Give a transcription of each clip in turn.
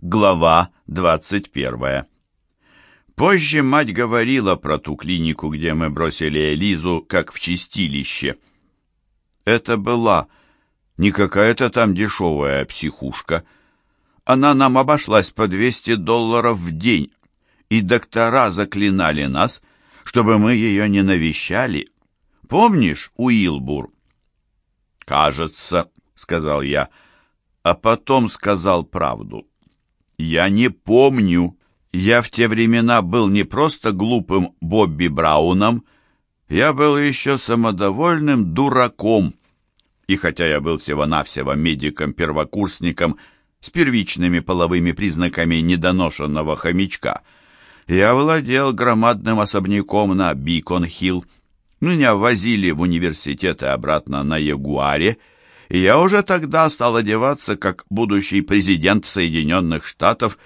Глава 21. Позже мать говорила про ту клинику, где мы бросили Элизу, как в чистилище. Это была не какая-то там дешевая психушка. Она нам обошлась по 200 долларов в день, и доктора заклинали нас, чтобы мы ее не навещали. Помнишь, Уилбур? «Кажется», — сказал я, а потом сказал правду. Я не помню. Я в те времена был не просто глупым Бобби Брауном, я был еще самодовольным дураком. И хотя я был всего-навсего медиком-первокурсником с первичными половыми признаками недоношенного хомячка, я владел громадным особняком на Бикон-Хилл. Меня возили в университет и обратно на Ягуаре, и я уже тогда стал одеваться как будущий президент Соединенных Штатов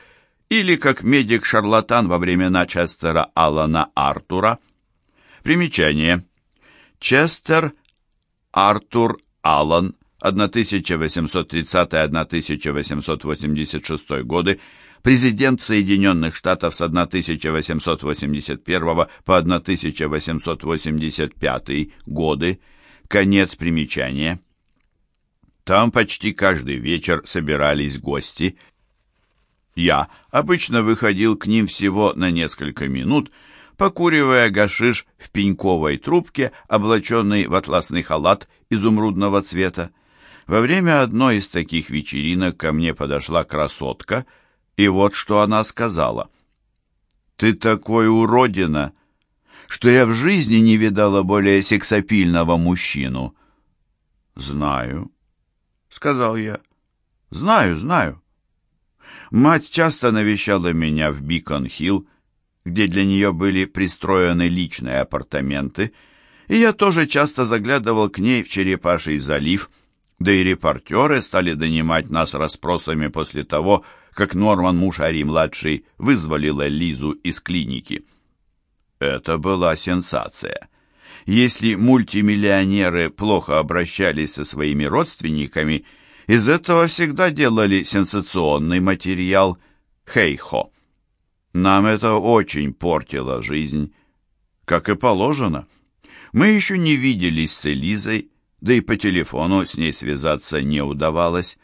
или как медик-шарлатан во времена Честера Аллана Артура. Примечание. Честер Артур Аллан, 1830-1886 годы, президент Соединенных Штатов с 1881 по 1885 годы, конец примечания. Там почти каждый вечер собирались гости. Я обычно выходил к ним всего на несколько минут, покуривая гашиш в пеньковой трубке, облаченный в атласный халат изумрудного цвета. Во время одной из таких вечеринок ко мне подошла красотка, и вот что она сказала. «Ты такой уродина, что я в жизни не видала более сексапильного мужчину». «Знаю», — сказал я. «Знаю, знаю». Мать часто навещала меня в Бикон-Хилл, где для нее были пристроены личные апартаменты, и я тоже часто заглядывал к ней в Черепаший залив, да и репортеры стали донимать нас расспросами после того, как Норман Мушари-младший вызволил Лизу из клиники. Это была сенсация. Если мультимиллионеры плохо обращались со своими родственниками, из этого всегда делали сенсационный материал «Хей-хо». Нам это очень портило жизнь, как и положено. Мы еще не виделись с Элизой, да и по телефону с ней связаться не удавалось,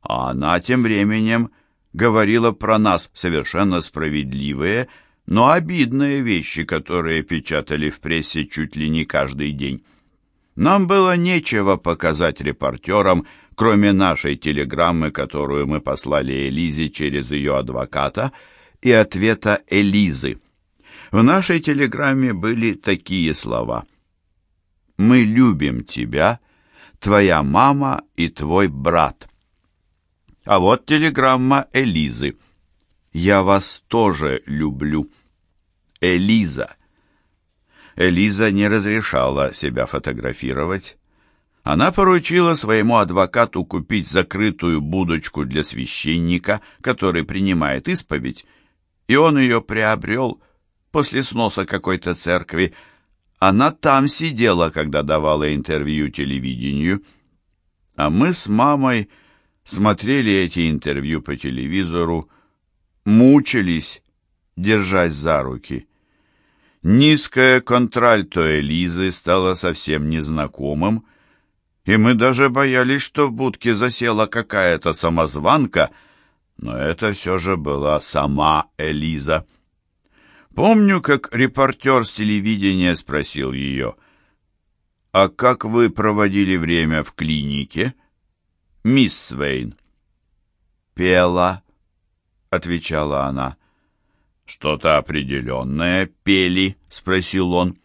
а она тем временем говорила про нас совершенно справедливые, но обидные вещи, которые печатали в прессе чуть ли не каждый день. Нам было нечего показать репортерам, кроме нашей телеграммы, которую мы послали Элизе через ее адвоката, и ответа Элизы. В нашей телеграмме были такие слова. «Мы любим тебя, твоя мама и твой брат». А вот телеграмма Элизы. «Я вас тоже люблю». Элиза. Элиза не разрешала себя фотографировать. Она поручила своему адвокату купить закрытую будочку для священника, который принимает исповедь, и он ее приобрел после сноса какой-то церкви. Она там сидела, когда давала интервью телевидению. А мы с мамой смотрели эти интервью по телевизору, мучились, держась за руки. Низкое контральто Элизы стало совсем незнакомым, и мы даже боялись, что в будке засела какая-то самозванка, но это все же была сама Элиза. Помню, как репортер с телевидения спросил ее, «А как вы проводили время в клинике?» «Мисс Свейн?» «Пела», — отвечала она. «Что-то определенное пели?» — спросил он.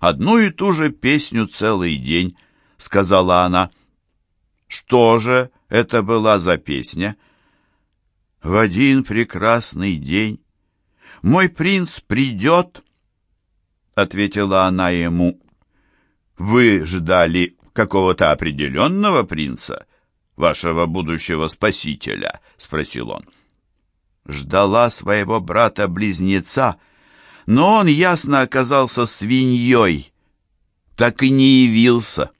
«Одну и ту же песню целый день», — сказала она. «Что же это была за песня?» «В один прекрасный день мой принц придет», — ответила она ему. «Вы ждали какого-то определенного принца, вашего будущего спасителя?» — спросил он ждала своего брата-близнеца, но он ясно оказался свиньей, так и не явился.